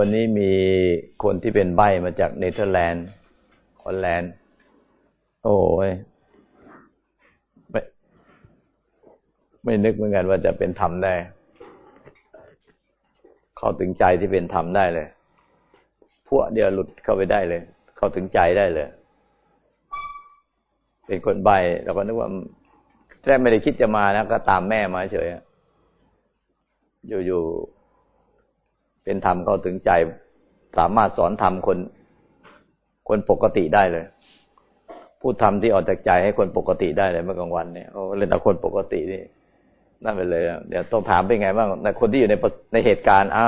วันนี้มีคนที่เป็นใบมาจากเนเธอร์แลนด์ฮอลแลนด์ โอ้ยไม่ไม่นึกเหมือนกันว่าจะเป็นธรรมได้ เข้าถึงใจที่เป็นธรรมได้เลย พวกเดียวหลุดเข้าไปได้เลย เข้าถึงใจได้เลย เป็นคนใบเราก็นึกว่าแท้ไม่ได้คิดจะมานะก็ตามแม่มาเฉยอยู่ๆ เป็นธรรมเข้าถึงใจ สามารถสอนธรรมคน คนปกติได้เลย พูดธรรมที่ออกจากใจให้คนปกติได้เลยเมื่อกลางวันเนี่ยโอ้เล่นแต่คนปกตินี่นั่นไปเลย เดี๋ยวต้องถามเป็นไงบ้างในคนที่อยู่ในในเหตุการณ์อะ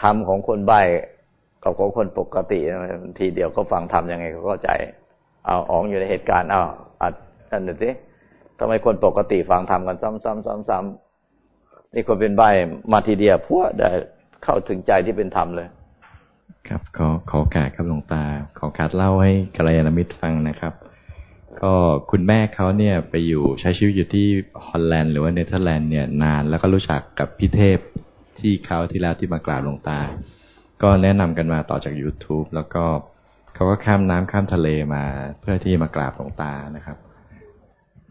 ธรรมของคนใบ้กับของคนปกติทีเดียวเขาฟังธรรมยังไงเขาเข้าใจ เอาอ๋องอยู่ในเหตุการณ์เอาวอัดนั่นดูสิทำไมคนปกติฟังธรรมกันซ้ำๆๆ นี่คนเป็นใบ้มาทีเดียวพวกได้เข้าถึงใจที่เป็นธรรมเลย ครับ ขอขอโอกาสครับหลวงตา ขอโอกาสเล่าให้กัลยาณมิตรฟังนะครับ ก็คุณแม่เขาเนี่ยไปอยู่ใช้ชีวิตอยู่ที่ฮอลแลนด์หรือว่าเนเธอร์แลนด์เนี่ยนานแล้วก็รู้จักกับพี่เทพที่เขาที่แล้วที่มากราบหลวงตา ก็แนะนำกันมาต่อจาก YouTube แล้วก็เขาก็ข้ามน้ำข้ามทะเลมาเพื่อที่มากราบหลวงตานะครับ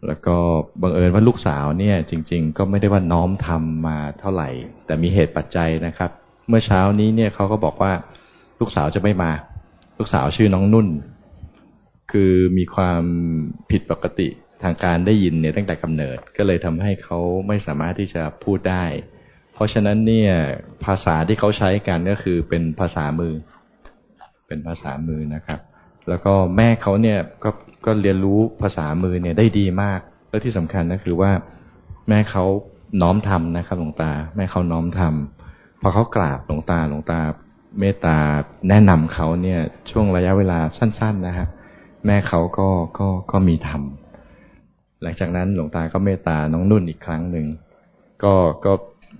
แล้วก็บังเอิญว่าลูกสาวเนี่ย จริง ๆ ก็ไม่ได้ว่าน้อมทำมาเท่าไหร่ แต่มีเหตุปัจจัยนะครับ เมื่อเช้านี้เนี่ยเขาก็บอกว่าลูกสาวจะไม่มา ลูกสาวชื่อน้องนุ่น คือมีความผิดปกติทางการได้ยินเนี่ยตั้งแต่กำเนิดก็เลยทำให้เขาไม่สามารถที่จะพูดได้ เพราะฉะนั้นเนี่ยภาษาที่เขาใช้กันก็คือเป็นภาษามือ เป็นภาษามือนะครับ แล้วก็แม่เขาเนี่ยก็ ก็เรียนรู้ภาษามือเนี่ยได้ดีมาก แล้วที่สำคัญก็คือว่าแม่เขาน้อมทำนะครับหลวงตา แม่เขาน้อมทำพอเขากราบหลวงตาหลวงตา เมตตาแนะนำเขาเนี่ยช่วงระยะเวลาสั้น ๆ นะฮะแม่เขาก็ก็ก็มีทำหลังจากนั้นหลวงตาก็เมตตาน้องนุ่นอีกครั้งหนึ่งก็ก็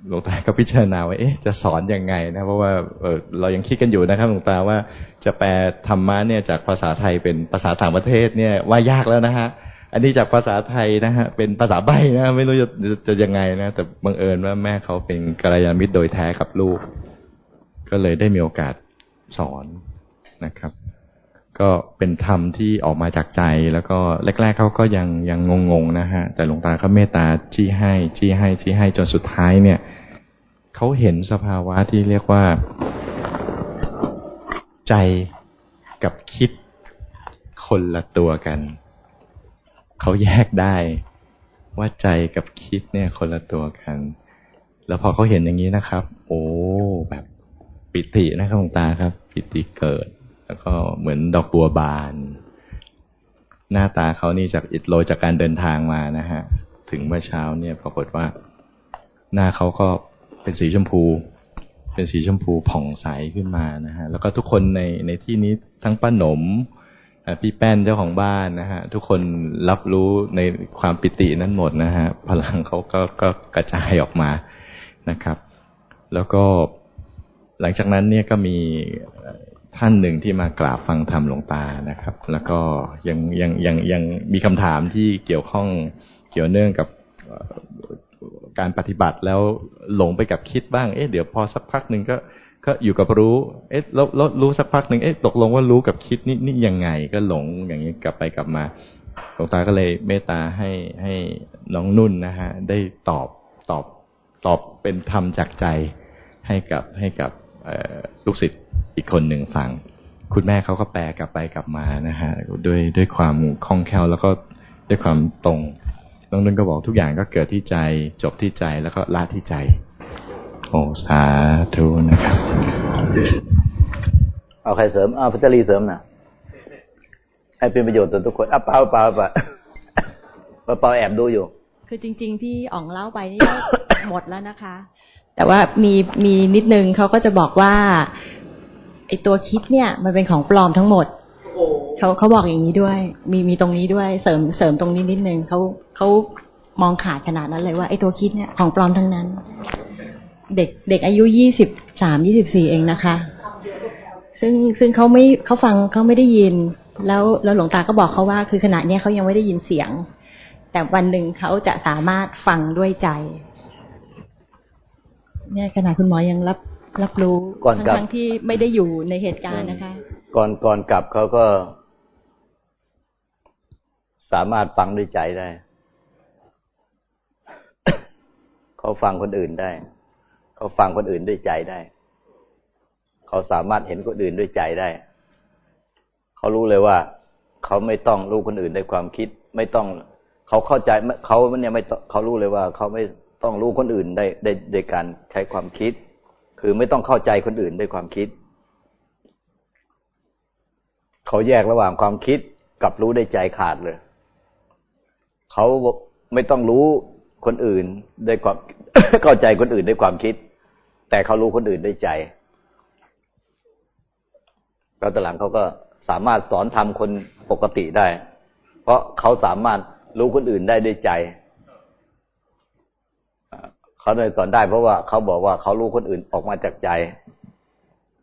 หลวงตาก็พิจารณาว่าเอ๊ะจะสอนยังไงนะเพราะว่าเออเรายังคิดกันอยู่นะครับหลวงตาว่าจะแปลธรรมะเนี่ยจากภาษาไทยเป็นภาษาต่างประเทศเนี่ยว่ายากแล้วนะฮะอันนี้จากภาษาไทยนะฮะเป็นภาษาใบนะไม่รู้จะจะยังไงนะแต่บังเอิญว่าแม่เขาเป็นกัลยาณมิตรโดยแท้กับลูก ก็เลยได้มีโอกาสสอนนะครับ ก็เป็นธรรมที่ออกมาจากใจแล้วก็แรก ๆเขาก็ยังยังงงๆนะฮะแต่หลวงตาก็เมตตาชี้ให้ชี้ให้ชี้ให้จนสุดท้ายเนี่ย เขาเห็นสภาวะที่เรียกว่าใจกับคิดคนละตัวกัน เขาแยกได้ว่าใจกับคิดเนี่ยคนละตัวกัน แล้วพอเขาเห็นอย่างนี้นะครับ โอ้แบบปิตินะครับหลวงตาครับ ปิติเกิด แล้วก็เหมือนดอกบัวบาน หน้าตาเขานี่จากอิดโรยจากการเดินทางมานะฮะ ถึงเมื่อเช้าเนี่ยปรากฏว่า หน้าเขาก็ เป็นสีชมพู เป็นสีชมพูผ่องใสขึ้นมานะฮะแล้วก็ทุกคนในในที่นี้ทั้งป้าหนมพี่แป้นเจ้าของบ้านนะฮะ ทุกคนรับรู้ในความปิตินั้นหมดนะฮะ พลังเขาก็ก็กระจายออกมานะครับ แล้วก็หลังจากนั้นเนี่ยก็มีท่านหนึ่งที่มากราบฟังธรรมหลวงตานะครับ แล้วก็ยังยังยังยังมีคำถามที่เกี่ยวข้องเกี่ยวเนื่องกับ การปฏิบัติแล้วหลงไปกับคิดบ้าง เอ๊ะเดี๋ยวพอสักพักหนึ่งก็ก็อยู่กับรู้ เอ๊ะแล้วแล้วรู้สักพักหนึ่งเอ๊ะตกลงว่ารู้กับคิดนี่นี่ยังไงก็หลงอย่างนี้กลับไปกลับมาหลวงตาก็เลยเมตตาให้ให้น้องนุ่นนะฮะได้ตอบตอบตอบเป็นธรรมจากใจให้กับให้กับลูกศิษย์อีกคนหนึ่งฟัง คุณแม่เขาก็แปลกลับไปกลับมานะฮะด้วยด้วยความคล่องแคล่วแล้วก็ด้วยความตรง น้องนุ่นก็บอกทุกอย่างก็เกิดที่ใจ จบที่ใจแล้วก็ละที่ใจ โอ้สาธุนะครับ เอาใครเสริมเอาพัชรีเสริมนะให้เป็นประโยชน์ต่อทุกคนอะเปล่าเปล่าเปล่าเปล่าแอบดูอยู่ คือจริง ๆ ที่อ่องเล่าไปนี่หมดแล้วนะคะ แต่ว่ามีมีนิดนึงเขาก็จะบอกว่าไอตัวคิดเนี่ย มันเป็นของปลอมทั้งหมด เขาเขาบอกอย่างนี้ด้วย มีมีตรงนี้ด้วยเสริมเสริมตรงนี้นิดนึงเขาเขามองขาดขนาดนั้นเลยว่าไอ้ตัวคิดเนี่ยของปลอมทั้งนั้น เด็กเด็กอายุยี่สิบสามยี่สิบสี่เองนะคะ ซึ่งซึ่งเขาไม่เขาฟังเขาไม่ได้ยิน แล้วแล้วหลวงตาก็บอกเขาว่า คือขณะนี้เขายังไม่ได้ยินเสียง แต่วันหนึ่งเขาจะสามารถฟังด้วยใจ เนี่ยขณะคุณหมอยังรับรับรู้ทั้งที่ไม่ได้อยู่ในเหตุการณ์นะคะ ก่อนก่อนกลับเขาก็ สามารถฟังด้วยใจได้ เขาฟังคนอื่นได้ เขาฟังคนอื่นด้วยใจได้ เขาสามารถเห็นคนอื่นด้วยใจได้ เขารู้เลยว่า เขาไม่ต้องรู้คนอื่นด้วยความคิด ไม่ต้อง เขาเข้าใจเขาเนี่ยไม่เขารู้เลยว่า เขาไม่ต้องรู้คนอื่นได้ได้ในการใช้ความคิด คือไม่ต้องเข้าใจคนอื่นด้วยความคิด เขาแยกระหว่างความคิดกับรู้ได้ใจขาดเลย เขาไม่ต้องรู้คนอื่นด้วยความเข้าใจคนอื่นด้วยความคิด แต่เขารู้คนอื่นด้วยใจแล้วต่หลังเขาก็สามารถสอนทำคนปกติได้ เพราะเขาสามารถรู้คนอื่นได้ด้วยใจเขาเลยสอนได้เพราะว่าเขาบอกว่าเขารู้คนอื่นออกมาจากใจ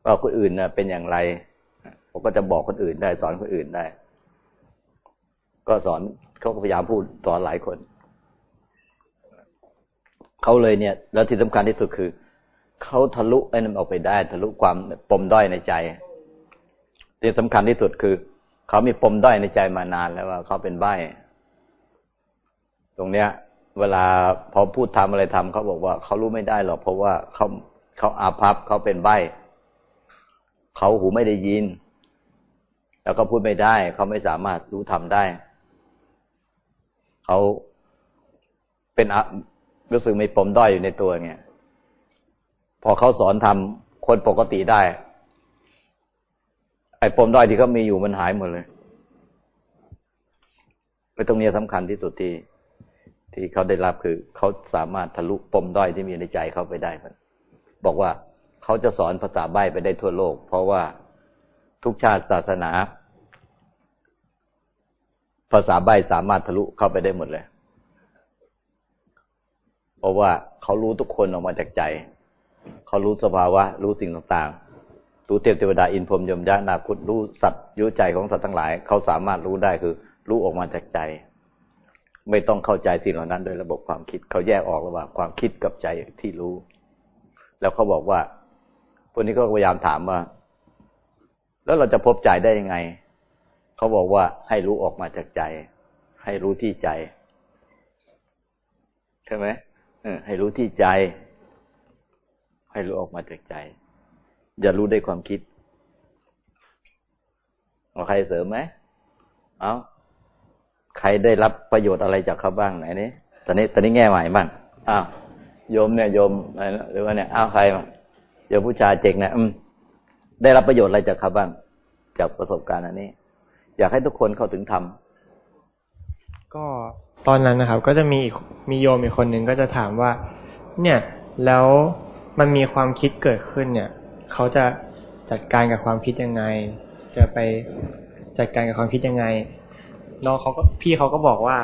ว่าคนอื่นเน่ะเป็นอย่างไรผมก็จะบอกคนอื่นได้ สอนคนอื่นได้ ก็สอนเขาก็พยายามพูดสอนหลายคนเขาเลยเนี่ย แล้วที่สำคัญที่สุดคือเขาทะลุไอ้นั่นออกไปได้ ทะลุความปมด้อยในใจ ที่สำคัญที่สุดคือเขามีปมด้อยในใจมานานแล้วว่าเขาเป็นใบ้ตรงเนี้ย เวลาพอพูดทำอะไรทำเขาบอกว่าเขารู้ไม่ได้หรอกเพราะว่าเขาเขาอาภัพเขาเป็นใบเขาหูไม่ได้ยิน แล้วก็พูดไม่ได้ เขาไม่สามารถรู้ทำได้ เขาเป็นรู้สึกม่ปมด้อยอยู่ในตัวเงี้ยพอเขาสอนทำคนปกติได้ ไอ้ปมด้อยที่เขามีอยู่มันหายหมดเลยไปตรงนี้สำคัญที่สุดที่ที่เขาได้รับคือเขาสามารถทะลุปมด้อยที่มีในใจเขาไปได้บอกว่าเขาจะสอนภาษาใบ้ไปได้ทั่วโลก เพราะว่าทุกชาติศาสนา ภาษาใบสามารถทะลุเข้าไปได้หมดเลย เพราะว่าเขารู้ทุกคนออกมาจากใจ เขารู้สภาวะ รู้สิ่งต่างๆ รู้เทพเทวดาอินพรมยมยะนาคุตรู้สัตว์ยุใจของสัตว์ทั้งหลาย เขาสามารถรู้ได้คือ รู้ออกมาจากใจ ไม่ต้องเข้าใจสิ่งเหล่านั้นโดยระบบความคิด เขาแยกออกระหว่างความคิดกับใจที่รู้ แล้วเขาบอกว่าพวกนี้ก็พยายามถามว่า แล้วเราจะพบใจได้ยังไง เขาบอกว่าให้รู้ออกมาจากใจ ให้รู้ที่ใจ ใช่ไหมให้รู้ที่ใจ ให้รู้ออกมาจากใจ อย่ารู้ได้ความคิดเอาใครเสริมไหมเอาใครได้รับประโยชน์อะไรจากเขาบ้างไหนนี้ตอนนี้ตอนนี้แง่ใหม่บ้างอ้าวโยมเนี่ยโยมหรือว่าเนี่ยอ้าวใครโยมผู้ชายเจกเนี่ยอืมได้รับประโยชน์อะไรจากเขาบ้างจากประสบการณ์อันนี้ อยากให้ทุกคนเข้าถึงธรรมก็ตอนนั้นนะครับ ก็จะมีมีโยมอีกคนหนึ่งก็จะถามว่า เนี่ยแล้วมันมีความคิดเกิดขึ้นเนี่ยเขาจะจัดการกับความคิดยังไง จะไปจัดการกับความคิดยังไงน้องเขาก็พี่เขาก็บอกว่า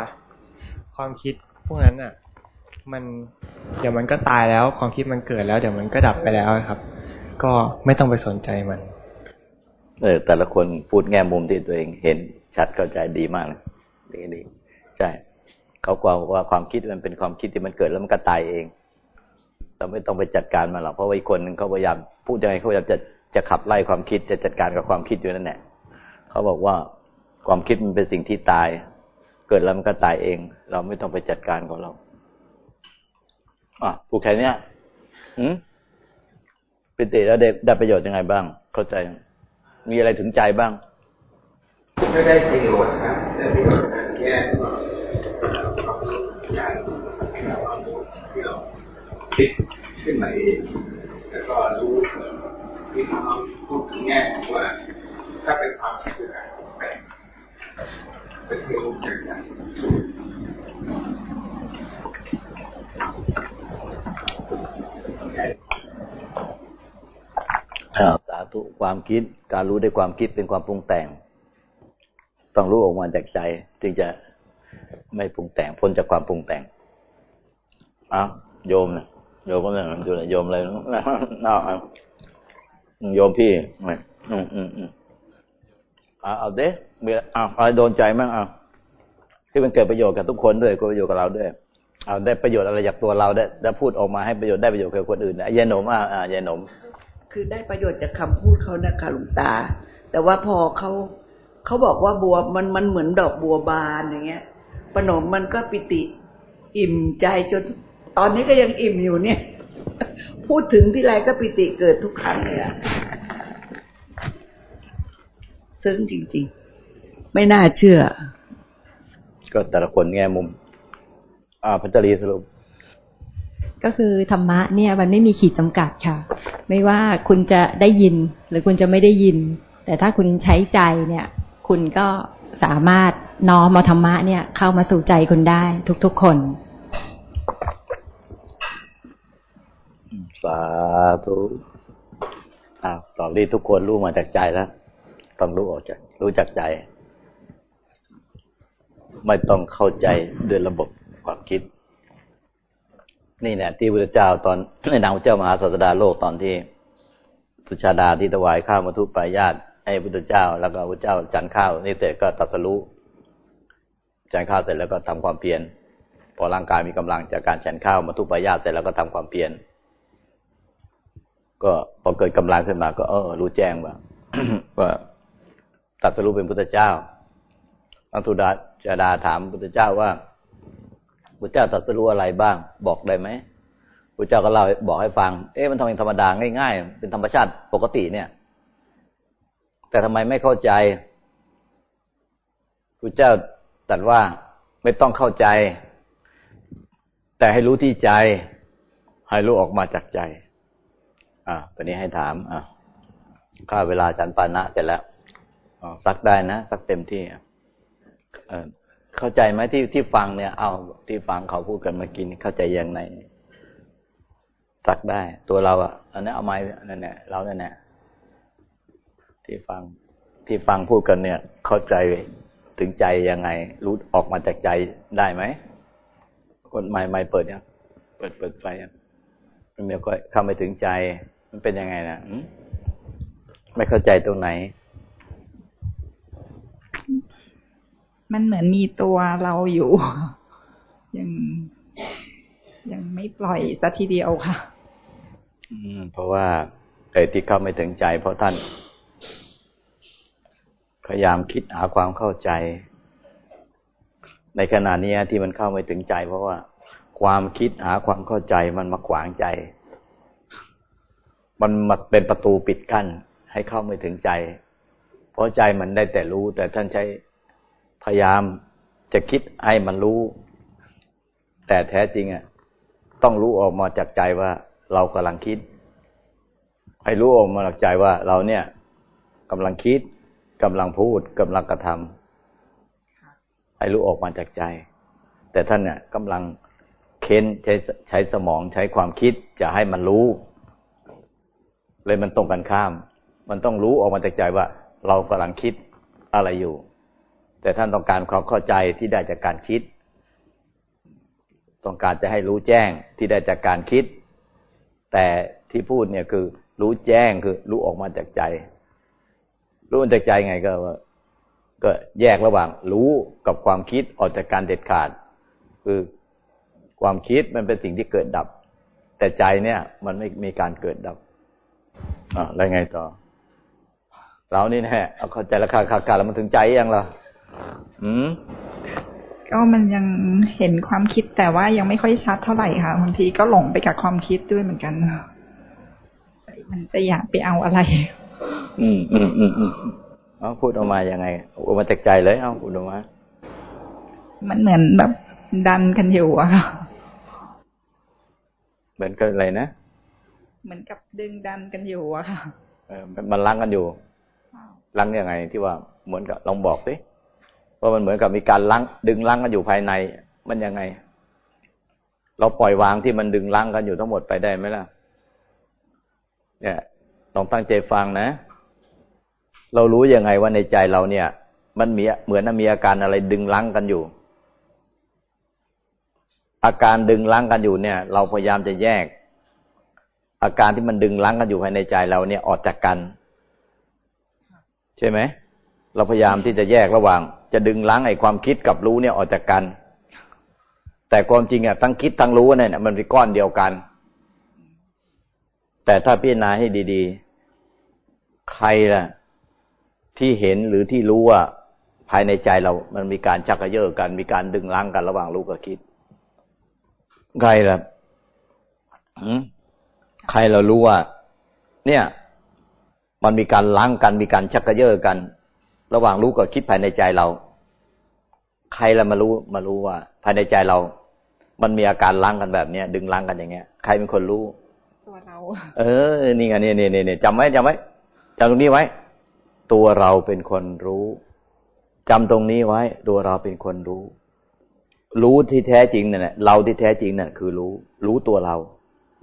ความคิดพวกนั้นอะ มันเดี๋ยวมันก็ตายแล้ว ความคิดมันเกิดแล้ว เดี๋ยวมันก็ดับไปแล้วครับ ก็ไม่ต้องไปสนใจมัน เออแต่ละคนพูดแง่มุมที่ตัวเองเห็นชัดเข้าใจดีมากเลยดีดีใช่เขากลัวว่าความคิดมันเป็นความคิดที่มันเกิดแล้วมันก็ตายเอง เราไม่ต้องไปจัดการมันหรอกเพราะว่าอีกคนหนึ่งเขาพยายามพูดยังไงเขาพยายามจะจะขับไล่ความคิดจะจัดการกับความคิดอยู่นั่นแหละเขาบอกว่าความคิดมันเป็นสิ่งที่ตาย เกิดแล้วมันก็ตายเอง เราไม่ต้องไปจัดการของเราอะผูกแค่นี้อืมปิติแล้วได้ได้ประโยชน์ยังไงบ้าง เข้าใจ มีอะไรถึงใจบ้าง ไม่ได้ประโยชน์ครับแต่ประโยชน์แค่การที่เราคิดขึ้นมาเองแล้วก็รู้ที่เขาพูดถึงแง่ว่า ถ้าเป็นความคิดแปลกเป็นเรื่องจากนั้นสา ธุความคิด การรู้ด้วยความคิดเป็นความปรุงแต่ง ต้องรู้ออกมาจากใจ จึงจะไม่ปรุงแต่งพ้นจากความปรุงแต่งอ้าวโยมนะโยมก็ไม่ดูนะโยมเลยน่าโยมพี่ไม่อืมอืมอืมเอาเอาเด้มีเอาอะไรโดนใจมั้งเอาที่มันเกิดประโยชน์กับทุกคนด้วยก็ประโยชน์กับเราด้วยเอาได้ประโยชน์อะไรจากตัวเราได้ได้พูดออกมาให้ประโยชน์ได้ประโยชน์กับคนอื่นนะยายหนมอะอ่ายายหนม คือได้ประโยชน์จากคำพูดเขานะคะหลวงตา แต่ว่าพอเขาเขาบอกว่าบัวมันมันเหมือนดอกบัวบานอย่างเงี้ยปนมมันก็ปิติอิ่มใจจนตอนนี้ก็ยังอิ่มอยู่เนี่ย พูดถึงที่ไรก็ปิติเกิดทุกครั้งเลยอะซึ้งจริง ๆ ไม่น่าเชื่อ ก็แต่ละคนแง่มุม อ่าพัชรีสรุปก็คือธรรมะเนี่ย มันไม่มีขีดจำกัดค่ะ ไม่ว่าคุณจะได้ยินหรือคุณจะไม่ได้ยิน แต่ถ้าคุณใช้ใจเนี่ย คุณก็สามารถน้อมเอาธรรมะเนี่ย เข้ามาสู่ใจคุณได้ทุกๆคนสาธุอ่าตอนนี้ทุกคนรู้มาจากใจแล้วต้องรู้ออกจาก รู้จากใจ ไม่ต้องเข้าใจด้วยระบบความคิด นี่เนี่ยที่พระเจ้าตอนในนามพระเจ้ามหาศาสดาโลกตอนที่สุชาดาที่ถวายข้าวมาทุปายาตให้พระเจ้า แล้วก็พระเจ้าจันข้าวนี่เสร็จก็ตัดสรู้จันข้าวเสร็จแล้วก็ทำความเพียรพอร่างกายมีกำลังจากการฉันข้าวมาทุปายาตเสร็จแล้วก็ทำความเพียรก็พอเกิดกำลังขึ้นมา ก็เออ รู้แจ้งว่าว่าตัดสรู้เป็นพุทธเจ้าอังสุดาจาดาถามพุทธเจ้าว่า พุทธเจ้าตัดสรู้อะไรบ้าง บอกได้ไหมพุทธเจ้าก็เล่าบอกให้ฟัง เอ๊ะมันทำเป็นธรรมดาง่ายๆ เป็นธรรมชาติปกติเนี่ย แต่ทำไมไม่เข้าใจพุทธเจ้าตรัสว่าไม่ต้องเข้าใจ แต่ให้รู้ที่ใจ ให้รู้ออกมาจากใจ อ่าตอนนี้ให้ถามอ่าข้าเวลาฉันปานะเสร็จแล้วซักได้นะซักเต็มที่เออ เข้าใจไหมที่ที่ฟังเนี่ย เอาที่ฟังเขาพูดกันมากินเข้าใจยังไงซักได้ตัวเราอะอันนี้เอาไม้นั่นแหละเราเนี่ยแหละที่ฟังที่ฟังพูดกันเนี่ย เข้าใจถึงใจยังไง รู้ออกมาจากใจได้ไหมคนใหม่ใหม่เปิดเนี่ยเปิดเปิดไฟมันไม่ค่อยเข้าไม่ถึงใจ มันเป็นยังไงนะไม่เข้าใจตรงไหน มันเหมือนมีตัวเราอยู่ ยังยังไม่ปล่อยสักทีเดียวค่ะ อืม เพราะว่าไอ้ที่เข้าไม่ถึงใจ เพราะท่าน พยายามคิดหาความเข้าใจ ในขณะนี้ที่มันเข้าไม่ถึงใจ เพราะว่า ความคิดหาความเข้าใจมันมาขวางใจ มันมาเป็นประตูปิดกั้น ให้เข้าไม่ถึงใจ เพราะใจมันได้แต่รู้ แต่ท่านใช้ พยายามจะคิดให้มันรู้ แต่แท้จริงอะต้องรู้ออกมาจากใจว่าเรากำลังคิด ให้รู้ออกมาจากใจว่าเราเนี่ยกำลังคิดกำลังพูดกำลังกระทำให้รู้ออกมาจากใจ แต่ท่านเนี่ยกำลังเค้นใช้ใช้สมองใช้ความคิดจะให้มันรู้ เลยมันตรงกันข้าม มันต้องรู้ออกมาจากใจว่า เรากำลังคิดอะไรอยู่ แต่ท่านต้องการความเข้าใจที่ได้จากการคิด ต้องการจะให้รู้แจ้งที่ได้จากการคิด แต่ที่พูดเนี่ยคือ รู้แจ้งคือ รู้ออกมาจากใจ รู้มาจากใจไงก็ว่าก็แยกระหว่างรู้กับความคิดออกจากการเด็ดขาด คือความคิดมันเป็นสิ่งที่เกิดดับ แต่ใจเนี่ย มันไม่มีการเกิดดับอ่าแล้วไงต่อ เรานี่แน่เอาเข้าใจราคาคาการแล้วมันถึงใจยังล่ะ อืมก็มันยังเห็นความคิดแต่ว่ายังไม่ค่อยชัดเท่าไหร่ค่ะบางทีก็หลงไปกับความคิดด้วยเหมือนกันมันจะอยากไปเอาอะไร อืมอืมอืมอืมเอาพูดออกมายังไงออกมาจากใจเลยเอาพูดออกมา มันเหมือนแบบดันกันอยู่อะค่ะเหมือนกับอะไรนะเหมือนกับดึงดันกันอยู่อะค่ะ เออมันล้างกันอยู่ล้างยังไงที่ว่าเหมือนกับลองบอกสิ ว่ามันเหมือนกับมีการล้างดึงล้างกันอยู่ภายใน มันยังไง เราปล่อยวางที่มันดึงล้างกันอยู่ทั้งหมดไปได้ไหมล่ะ เนี่ยต้องตั้งใจฟังนะ เรารู้ยังไงว่าในใจเราเนี่ย มันมีเหมือนมีอาการอะไรดึงล้างกันอยู่ อาการดึงล้างกันอยู่เนี่ย เราพยายามจะแยก อาการที่มันดึงล้างกันอยู่ภายในใจเราเนี่ยออกจากกัน ใช่ไหมเราพยายามที่จะแยกระหว่าง จะดึงล้างไอ้ความคิดกับรู้เนี่ยออกจากกัน แต่ความจริงอะทั้งคิดทั้งรู้เนี่ยมันเป็นก้อนเดียวกัน แต่ถ้าพิจารณาให้ดีๆ ใครล่ะ ที่เห็นหรือที่รู้ว่าภายในใจเรา มันมีการชักกระเยาะกัน มีการดึงล้างกันระหว่างรู้กับคิด ใครล่ะใครเรารู้ว่า เนี่ย มันมีการล้างกัน มีการชักกระเยาะกัน ระหว่างรู้กับคิดภายในใจเรา ใครละมารู้มารู้ว่า ภายในใจเรา มันมีอาการล้างกันแบบเนี้ยดึงล้างกันอย่างเงี้ย ใครเป็นคนรู้ ตัวเรา เออ นี่ไงนี่นี่นี่จำไว้จำไว้จำตรงนี้ไว้ ตัวเราเป็นคนรู้จำตรงนี้ไว้ ตัวเราเป็นคนรู้ รู้ที่แท้จริงเนี่ยเราที่แท้จริงเนี่ยคือรู้ รู้ตัวเรา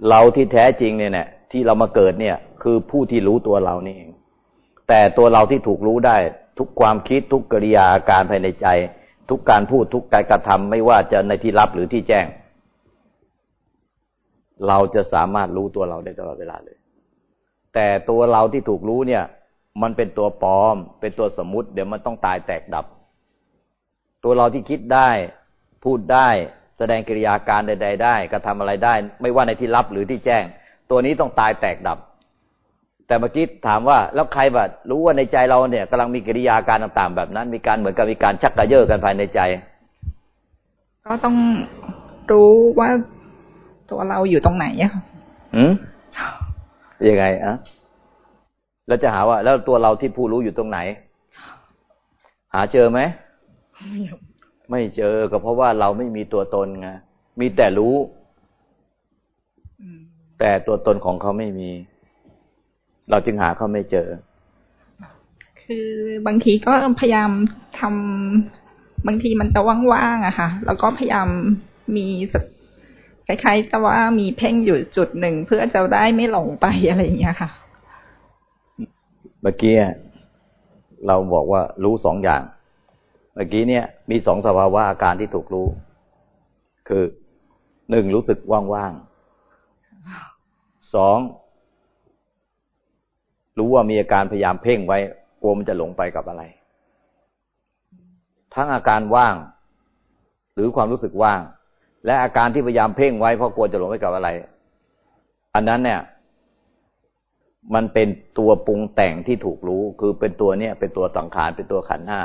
เราที่แท้จริงเนี่ยที่เรามาเกิดเนี่ย คือผู้ที่รู้ตัวเรานี่เองแต่ตัวเราที่ถูกรู้ได้ ทุกความคิดทุกกิริยาอาการภายในใจ ทุกการพูดทุกการกระทำไม่ว่าจะในที่ลับหรือที่แจ้ง เราจะสามารถรู้ตัวเราได้ตลอดเวลาเลย แต่ตัวเราที่ถูกรู้เนี่ย มันเป็นตัวปลอม เป็นตัวสมมุติ เดี๋ยวมันต้องตายแตกดับ ตัวเราที่คิดได้ พูดได้ แสดงกิริยาการใด ๆ ได้กระทำอะไรได้ ไม่ว่าในที่ลับหรือที่แจ้ง ตัวนี้ต้องตายแตกดับ แต่เมื่อกี้ถามว่าแล้วใครแบบรู้ว่าในใจเราเนี่ยกำลังมีกิริยาการต่างๆ แบบนั้น มีการเหมือนกับมีการชักกระเยาะกันภายในใจ ก็ต้องรู้ว่าตัวเราอยู่ตรงไหนอะอืมยังไงอะแล้วจะหาว่า แล้วตัวเราที่ผู้รู้อยู่ตรงไหน หาเจอไหมไม่เจอก็เพราะว่าเราไม่มีตัวตนไงมีแต่รู้แต่ตัวตนของเขาไม่มี เราจึงหาเขาไม่เจอ คือบางทีก็พยายามทำบางทีมันจะว่างๆอะค่ะ แล้วก็พยายามมีคล้ายๆกับว่ามีเพ่งอยู่จุดหนึ่งเพื่อจะได้ไม่หลงไปอะไรอย่างเงี้ยค่ะ เมื่อกี้เราบอกว่ารู้สองอย่าง เมื่อกี้เนี่ย มีสองสภาวะอาการที่ถูกรู้ คือหนึ่งรู้สึกว่างๆสอง รู้ว่ามีอาการพยายามเพ่งไว้กลัวมันจะหลงไปกับอะไร ทั้งอาการว่าง หรือความรู้สึกว่าง และอาการที่พยายามเพ่งไว้เพราะกลัวจะหลงไปกับอะไร อันนั้นเนี่ย มันเป็นตัวปรุงแต่งที่ถูกรู้ คือเป็นตัวเนี่ย เป็นตัวสังขารเป็นตัวขันห้า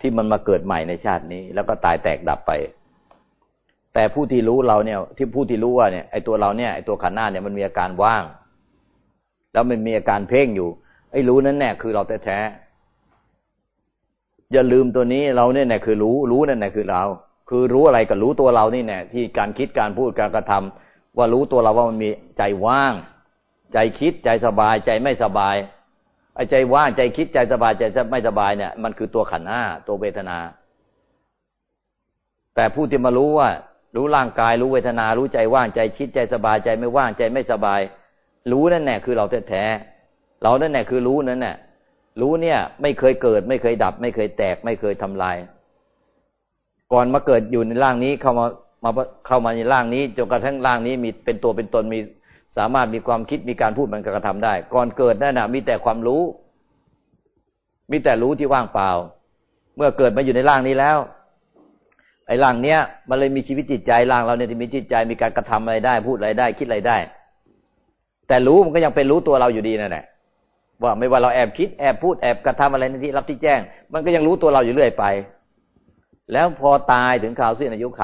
ที่มันมาเกิดใหม่ในชาตินี้ แล้วก็ตายแตกดับไป แต่ผู้ที่รู้เราเนี่ย ที่ผู้ที่รู้ว่าเนี่ยไอ้ตัวเราเนี่ยไอ้ตัวขันห้าเนี่ยมันมีอาการว่าง แล้วมันมีอาการเพ่งอยู่ ไอ้รู้นั้นแน่คือเราแท้ๆอย่าลืมตัวนี้เราเนี่ยแน่คือรู้ รู้นั่นแน่คือเรา คือรู้อะไรก็รู้ตัวเรานี่แน่ที่การคิดการพูดการกระทำว่ารู้ตัวเราว่ามันมีใจว่าง ใจคิดใจสบาย ใจไม่สบายไอ้ใจว่างใจคิดใจสบายใจไม่สบายเนี่ย มันคือตัวขันห้าตัวเวทนา แต่ผู้ที่มารู้ว่า รู้ร่างกายรู้เวทนา รู้ใจว่างใจคิดใจสบายใจไม่ว่างใจไม่สบาย รู้นั่นแน่คือเราแท้ๆเรานั่นแน่คือรู้นั่นแน่รู้เนี่ย ไม่เคยเกิด ไม่เคยดับ ไม่เคยแตก ไม่เคยทำลาย ก่อนมาเกิดอยู่ในร่างนี้เข้ามามาเข้ามาในร่างนี้จนกระทั่งร่างนี้มีเป็นตัวเป็นตนมีสามารถมีความคิดมีการพูดมันกระทำได้ ก่อนเกิดนั่นนะมีแต่ความรู้ มีแต่รู้ที่ว่างเปล่า เมื่อเกิดมาอยู่ในร่างนี้แล้ว ไอ้ร่างเนี้ยมันเลยมีชีวิตจิตใจร่างเราเนี่ยที่มีจิตใจมีการกระทำอะไรได้ พูดอะไรได้ คิดอะไรได้ แต่รู้มันก็ยังเป็นรู้ตัวเราอยู่ดีนั่นแหละว่าไม่ว่าเราแอบคิดแอบพูดแอบกระทำอะไรในที่รับที่แจ้ง มันก็ยังรู้ตัวเราอยู่เรื่อยไป แล้วพอตายถึงข่าวสิ้นอายุไข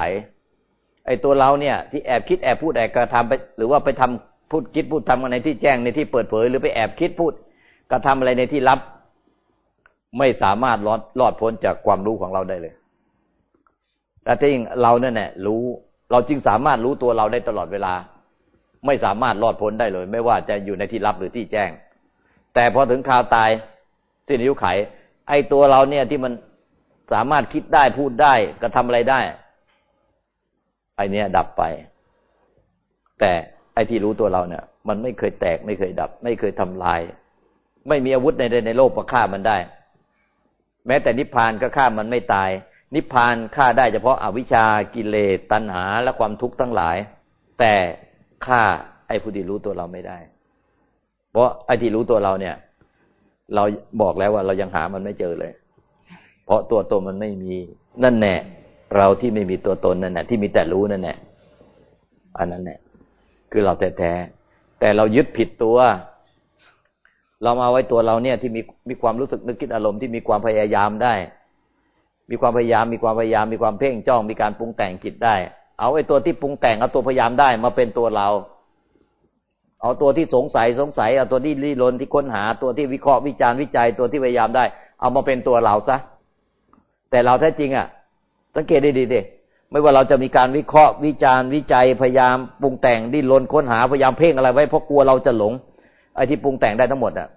ไอ้ตัวเราเนี่ย ที่แอบคิดแอบพูดแอบกระทำไป หรือว่าไปทำพูดคิดพูดทำกันในที่แจ้งในที่เปิดเผย หรือไปแอบคิดพูดกระทาอะไรในที่ลับ ไม่สามารถรอดรอดพ้นจากความรู้ของเราได้เลยแต่ที่เราเนี่ยแหละรู้เราจึงสามารถรู้ตัวเราได้ตลอดเวลา ไม่สามารถรอดพ้นได้เลย ไม่ว่าจะอยู่ในที่ลับหรือที่แจ้ง แต่พอถึงข่าวตายที่นิยุไข ไอ้ตัวเราเนี่ยที่มันสามารถคิดได้พูดได้กระทำอะไรได้ ไอ้นี้ดับไป แต่ไอ้ที่รู้ตัวเราเนี่ย มันไม่เคยแตกไม่เคยดับ ไม่เคยทำลาย ไม่มีอาวุธในในโลกมาฆ่ามันได้ แม้แต่นิพพานก็ฆ่ามันไม่ตาย นิพพานฆ่าได้เฉพาะอาวิชชากิเลสตัณหา และความทุกข์ทั้งหลาย แต่ ฆ่าไอ้ผู้ที่รู้ตัวเราไม่ได้ เพราะไอ้ที่รู้ตัวเราเนี่ย เราบอกแล้วว่าเรายังหามันไม่เจอเลย เพราะตัวตนมันไม่มี นั่นแน่เราที่ไม่มีตัวตนนั่นแหละที่มีแต่รู้นั่นแหละอันนั้นแหละคือเราแท้ๆแต่เรายึดผิดตัว เรามาไว้ตัวเราเนี่ย ที่มีมีความรู้สึกนึกคิดอารมณ์ที่มีความพยายามได้ มีความพยายาม มีความพยายาม มีความเพ่งจ้อง มีการปรุงแต่งจิตได้ เอาไอ้ตัวที่ปรุงแต่งเอาตัวพยายามได้มาเป็นตัวเรา เอาตัวที่สงสัยสงสัย เอาตัวที่รีรนที่ค้นหาตัวที่วิเคราะห์วิจารณ์วิจัยตัวที่พยายามได้ เอามาเป็นตัวเราซะแต่เราแท้จริงอะ สังเกตดีๆดิไม่ว่าเราจะมีการวิเคราะห์วิจารณ์วิจัยพยายามปรุงแต่งดิ้นรนค้นหาพยายามเพ่งอะไรไว้เพราะกลัวเราจะหลงไอ้ที่ปรุงแต่งได้ทั้งหมดอะ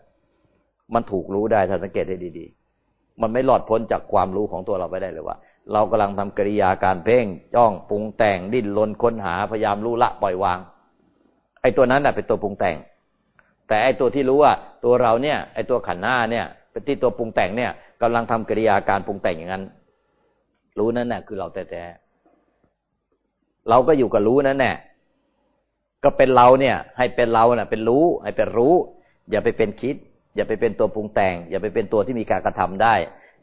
มันถูกรู้ได้ถ้าสังเกตให้ดีๆ มันไม่หลอดพ้นจากความรู้ของตัวเราไปได้เลยว่า เรากำลังทำกิริยาการเพ่งจ้องปรุงแต่งดิ้นรนค้นหาพยายามรู้ละปล่อยวาง ไอ้ตัวนั้นน่ะเป็นตัวปรุงแต่ง แต่ไอ้ตัวที่รู้ว่า ตัวเราเนี่ย ไอ้ตัวขันหน้าเนี่ย เป็นที่ตัวปรุงแต่งเนี่ยกำลังทำกิริยาการปรุงแต่งอย่างนั้น รู้นั่นแหละคือเราแท้เราก็อยู่กับรู้นั่นแหละก็เป็นเราเนี่ย ให้เป็นเราเน่ะ เป็นรู้ ให้เป็นรู้ อย่าไปเป็นคิด อย่าไปเป็นตัวปรุงแต่ง อย่าไปเป็นตัวที่มีการกระทำได้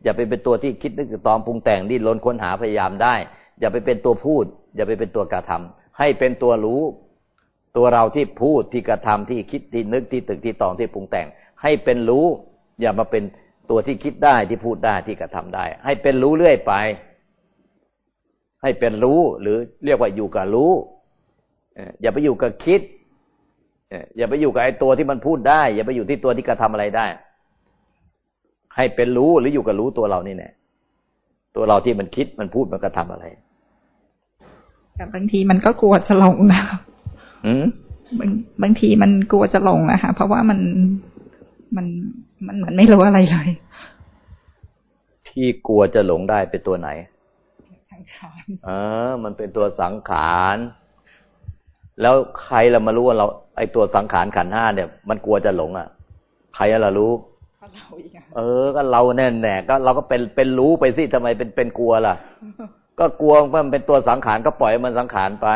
อย่าไปเป็นตัวที่คิดนึกตอมปรุงแต่งดิ้นรนค้นหาพยายามได้ อย่าไปเป็นตัวพูด อย่าไปเป็นตัวกระทำให้เป็นตัวรู้ ตัวเราที่พูดที่กระทำที่คิดที่นึกที่ตึกที่ตองที่ปรุงแต่ง ให้เป็นรู้ อย่ามาเป็นตัวที่คิดได้ที่พูดได้ที่กระทำได้ ให้เป็นรู้เรื่อยไป ให้เป็นรู้หรือเรียกว่าอยู่กับรู้อย่าไปอยู่กับคิดอย่าไปอยู่กับไอ้ตัวที่มันพูดได้ อย่าไปอยู่ที่ตัวที่กระทำอะไรได้ ให้เป็นรู้หรืออยู่กับรู้ตัวเรานี่แน่ตัวเราที่มันคิดมันพูดมันกระทำอะไร แต่บางทีมันก็กลัวจะหลงนะบางบางทีมันกลัวจะหลงนะคะเพราะว่ามันมันมันเหมือนไม่รู้อะไรเลยที่กลัวจะหลงได้เป็นตัวไหนขารเออ มันเป็นตัวสังขารแล้วใครเรามารู้ว่าเรา ไอตัวสังขารขันห้าเนี่ย มันกลัวจะหลงอะ ใครเรารู้ เออ ก็เราแน่แน่ก็เราก็เป็นเป็นรู้ไปสิทำไมเป็นเป็นกลัวล่ะ ก็กลัวมันเป็นตัวสังขารก็ปล่อยมันสังขารไป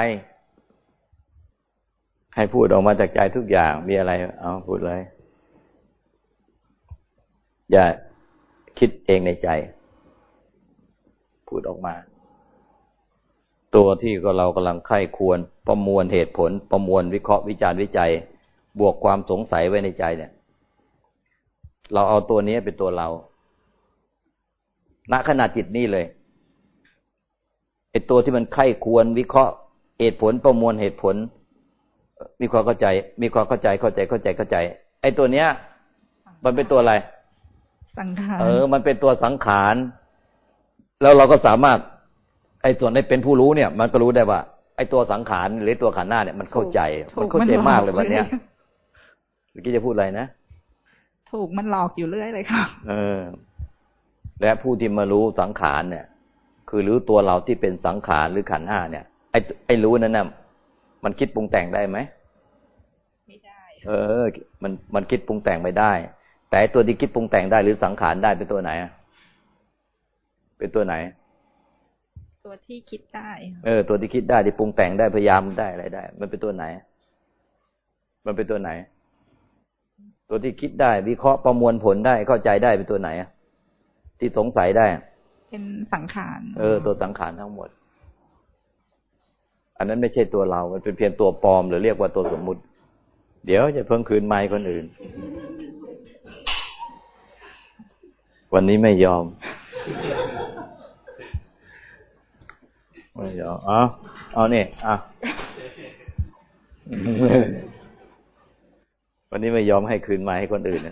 ให้พูดออกมาจากใจทุกอย่างมีอะไร เอาพูดเลย อย่าคิดเองในใจ พูดออกมา ตัวที่ก็เรากำลังไข้ควร ประมวลเหตุผล ประมวลวิเคราะห์วิจารณ์วิจัย บวกความสงสัยไว้ในใจเนี่ย เราเอาตัวนี้เป็นตัวเรา ณขณะจิตนี้เลยไอ้ตัวที่มันไข้ควรวิเคราะห์เหตุผลประมวลเหตุผล มีความเข้าใจ มีความเข้าใจเข้าใจเข้าใจเข้าใจ ไอ้ตัวเนี้ย มันเป็นตัวอะไร สังขารเออ มันเป็นตัวสังขาร แล้วเราก็สามารถ ไอ้ส่วนในเป็นผู้รู้เนี่ย มันก็รู้ได้ว่า ไอ้ตัวสังขารหรือตัวขันหน้าเนี่ยมันเข้าใจ มันเข้าใจมากเลยวันเนี้ยเมื่อกี้จะพูดอะไรนะ ถูกมันหลอกอยู่เรื่อยเลยค่ะเออ และผู้ที่มารู้สังขารเนี่ย คือรู้ตัวเราที่เป็นสังขารหรือขันห้าเนี่ย ไอ้ไอ้รู้นั้นน่ะมันคิดปรุงแต่งได้ไหมไม่ได้ เออ มันมันคิดปรุงแต่งไม่ได้ แต่ตัวที่คิดปรุงแต่งได้หรือสังขารได้เป็นตัวไหนเป็นตัวไหน ตัวที่คิดได้ เออ ตัวที่คิดได้ที่ปรุงแต่งได้พยายามได้อะไรได้ มันเป็นตัวไหน มันเป็นตัวไหน ตัวที่คิดได้ วิเคราะห์ประมวลผลได้เข้าใจได้เป็นตัวไหนที่สงสัยได้ เป็นสังขาร เออ ตัวสังขารทั้งหมด อันนั้นไม่ใช่ตัวเรา มันเป็นเพียงตัวปลอม หรือเรียกว่าตัวสมมุติ เดี๋ยวจะเพิ่งคืนไม้คนอื่น วันนี้ไม่ยอมไม่ยอมเอาเอานี่อะ วันนี้ไม่ยอมให้คืนมาให้คนอื่นน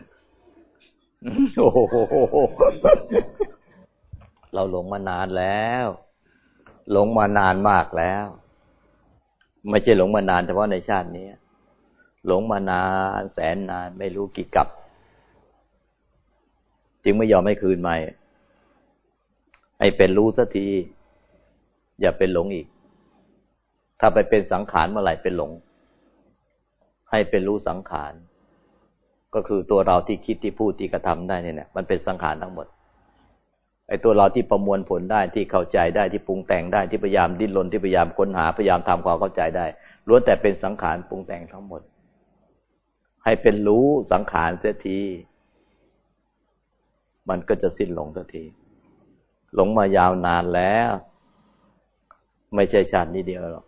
โอ้โหเราหลงมานานแล้ว หลงมานานมากแล้ว ไม่ใช่หลงมานานเฉพาะในชาตินี้หลงมานานแสนนานไม่รู้กี่กับ จึงไม่ยอมให้คืนใหม่ให้เป็นรู้สักที อย่าเป็นหลงอีก ถ้าไปเป็นสังขารเมื่อไหร่เป็นหลง ให้เป็นรู้สังขาร ก็คือตัวเราที่คิดที่พูดที่กระทำได้เนี่ยมันเป็นสังขารทั้งหมดไอ้ตัวเราที่ประมวลผลได้ที่เข้าใจได้ที่ปรุงแต่งได้ที่พยายามดิ้นรนที่พยายามค้นหาพยายามทำความเข้าใจได้ล้วนแต่เป็นสังขารปรุงแต่งทั้งหมด ให้เป็นรู้สังขารเสียที มันก็จะสิ้นหลงสักที หลงมายาวนานแล้ว ไม่ใช่ชาตินี้เดียวหรอก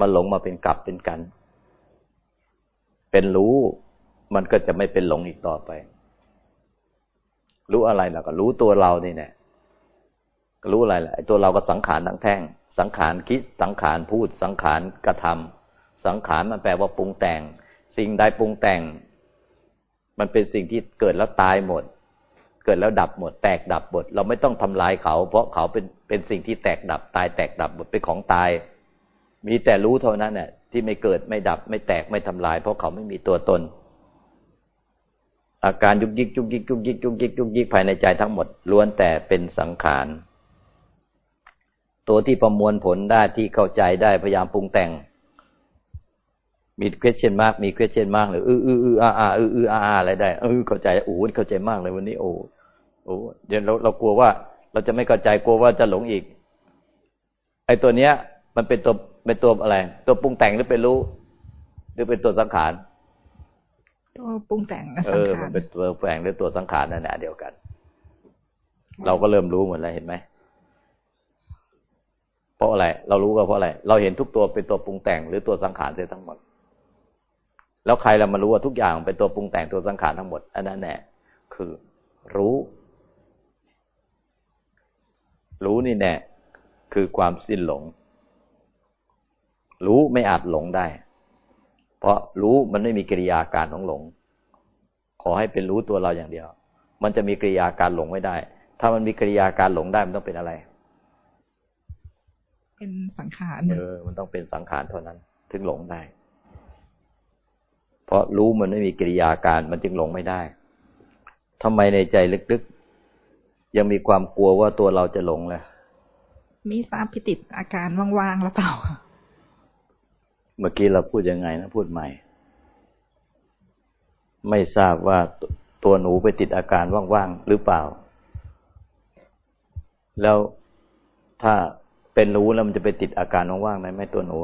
มันหลงมาเป็นกลับเป็นกัน เป็นรู้ มันก็จะไม่เป็นหลงอีกต่อไป รู้อะไรล่ะก็รู้ตัวเรานี่แน่รู้อะไรล่ะไอ้ตัวเราก็สังขารทั้งแท่ง สังขารคิดสังขารพูด สังขารกระทำสังขารมันแปลว่าปรุงแต่ง สิ่งใดปรุงแต่ง มันเป็นสิ่งที่เกิดแล้วตายหมด เกิดแล้วดับหมด แตกดับหมด เราไม่ต้องทำลายเขา เพราะเขาเป็นเป็นสิ่งที่แตกดับ ตายแตกดับหมดเป็นของตาย มีแต่รู้เท่านั้นเนี่ยที่ไม่เกิดไม่ดับ ไม่แตกไม่ทำลาย เพราะเขาไม่มีตัวตน อาการยุกยิกยุกยิกยุกยิกยุกยิกยุกยิกภายในใจทั้งหมดล้วนแต่เป็นสังขาร ตัวที่ประมวลผลได้ที่เข้าใจได้พยายามปรุงแต่ง มี question มากมี question มากเลยอืออืออืออาอาอืออืออาอาอะไรได้เออเข้าใจโอ้เข้าใจมากเลยวันนี้โอ้โอ้เดี๋ยวเราเรากลัวว่า เราจะไม่เข้าใจกลัวว่าจะหลงอีก ไอ้ตัวเนี้ย มันเป็นตัวเป็นตัวอะไร ตัวปรุงแต่งหรือเป็นรู้ หรือเป็นตัวสังขาร ตัวปรุงแต่งเออมันเป็นตัวแฝงหรือตัวสังขารนั่นแหละเดียวกัน เราก็เริ่มรู้หมดแล้วเห็นไหมเพราะอะไร เรารู้ก็เพราะอะไร เราเห็นทุกตัวเป็นตัวปรุงแต่งหรือตัวสังขารเสียทั้งหมด แล้วใครเรามารู้ว่าทุกอย่างเป็นตัวปรุงแต่งตัวสังขารทั้งหมด อันนั้นแน่คือรู้ รู้นี่แน่คือความสิ้นหลง รู้ไม่อาจหลงได้ เพราะรู้มันไม่มีกิริยาการของหลง ขอให้เป็นรู้ตัวเราอย่างเดียว มันจะมีกิริยาการหลงไม่ได้ ถ้ามันมีกิริยาการหลงได้มันต้องเป็นอะไร เป็นสังขารเออ มันต้องเป็นสังขารเท่านั้น ถึงหลงได้ เพราะรู้มันไม่มีกิริยาการมันจึงหลงไม่ได้ทำไมในใจลึกๆ ยังมีความกลัวว่าตัวเราจะหลงเลยมีทราบพิติดอาการว่างๆหรือเปล่า เมื่อกี้เราพูดยังไงนะพูดใหม่ ไม่ทราบว่าตัวหนูไปติดอาการว่างๆหรือเปล่า แล้วถ้าเป็นรู้แล้วมันจะไปติดอาการว่างๆไหมไม่ตัวหนู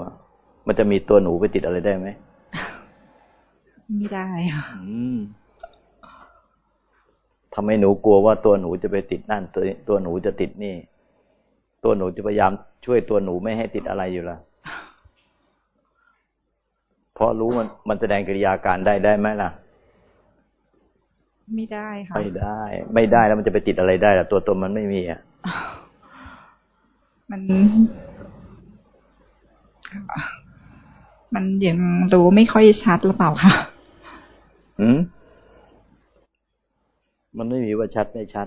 มันจะมีตัวหนูไปติดอะไรได้ไหมไม่ได้ค่ะทำให้หนูกลัวว่าตัวหนูจะไปติดนั่น ตัวตัวหนูจะติดนี่ ตัวหนูจะพยายามช่วยตัวหนูไม่ให้ติดอะไรอยู่ละเพราะรู้มันมันแสดงกิริยาการได้ได้ไหมล่ะ ไม่ได้ค่ะไม่ได้ ไม่ได้แล้วมันจะไปติดอะไรได้ล่ะตัวตนมันไม่มีอะมัน มันยังรู้ไม่ค่อยชัดหรือเปล่าคะอืมมันไม่มีว่าชัดไม่ชัด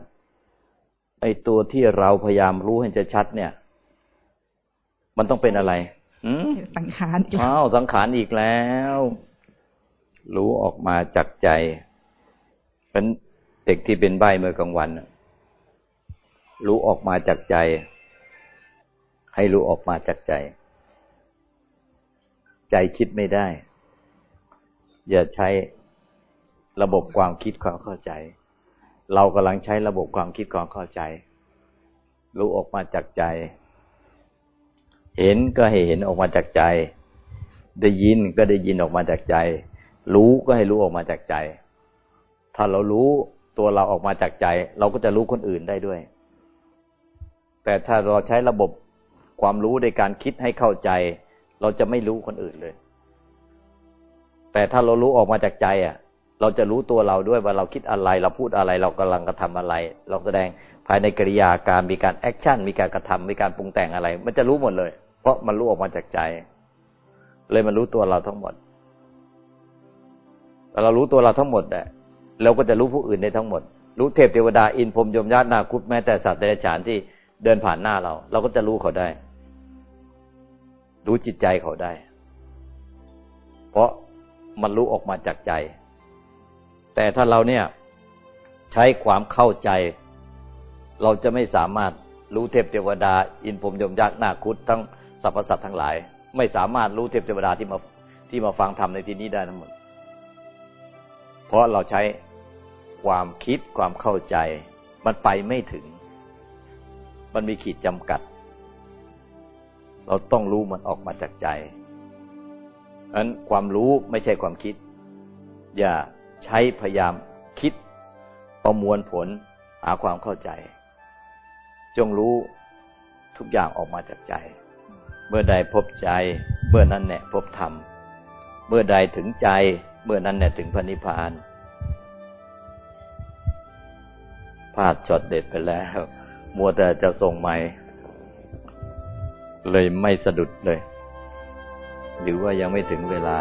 ไอตัวที่เราพยายามรู้ให้จะชัดเนี่ย มันต้องเป็นอะไรอืม สังขารอ้าวสังขารอีกแล้ว รู้ออกมาจากใจเป็นเด็กที่เป็นใบเมื่อกลางวันรู้ออกมาจากใจ ให้รู้ออกมาจากใจ ใจคิดไม่ได้ อย่าใช้ระบบความคิดความเข้าใจ เรากำลังใช้ระบบความคิดความเข้าใจ รู้ออกมาจากใจ เห็นก็ให้เห็นออกมาจากใจ ได้ยินก็ได้ยินออกมาจากใจ รู้ก็ให้รู้ออกมาจากใจ ถ้าเรารู้ตัวเราออกมาจากใจ เราก็จะรู้คนอื่นได้ด้วย แต่ถ้าเราใช้ระบบความรู้ในการคิดให้เข้าใจ เราจะไม่รู้คนอื่นเลย แต่ถ้าเรารู้ออกมาจากใจอะ เราจะรู้ตัวเราด้วยว่าเราคิดอะไร เราพูดอะไร เรากำลังกระทำอะไร เราแสดงภายในกิริยาการมีการแอคชั่น มีการกระทำมีการปรุงแต่งอะไร มันจะรู้หมดเลย เพราะมันรู้ออกมาจากใจ เลยมันรู้ตัวเราทั้งหมดเรารู้ตัวเราทั้งหมดแหละเราก็จะรู้ผู้อื่นได้ทั้งหมด รู้เทพเทวดาอินพรมยมญาตินาคุตแม้แต่สัตว์เดรัจฉานที่เดินผ่านหน้าเรา เราก็จะรู้เขาได้ รู้จิตใจเขาได้ เพราะมันรู้ออกมาจากใจ แต่ถ้าเราเนี่ยใช้ความเข้าใจ เราจะไม่สามารถรู้เทพเทวดา อินพรมยมยักษ์นาคุดทั้งสรรพสัตว์ทั้งหลาย ไม่สามารถรู้เทพเทวดาที่มาที่มาฟังธรรมในที่นี้ได้ทั้งหมด เพราะเราใช้ความคิดความเข้าใจ มันไปไม่ถึง มันมีขีดจำกัด เราต้องรู้มันออกมาจากใจนั้นความรู้ไม่ใช่ความคิด อย่า ใช้พยายามคิดประมวลผลหาความเข้าใจ จงรู้ทุกอย่างออกมาจากใจ เมื่อใดพบใจ เมื่อนั้นแหละพบธรรม เมื่อใดถึงใจ เมื่อนั้นแหละถึงพระนิพพานพลาดช็อตเด็ดไปแล้ว มัวแต่จะส่งใหม่ เลยไม่สะดุดเลย หรือว่ายังไม่ถึงเวลา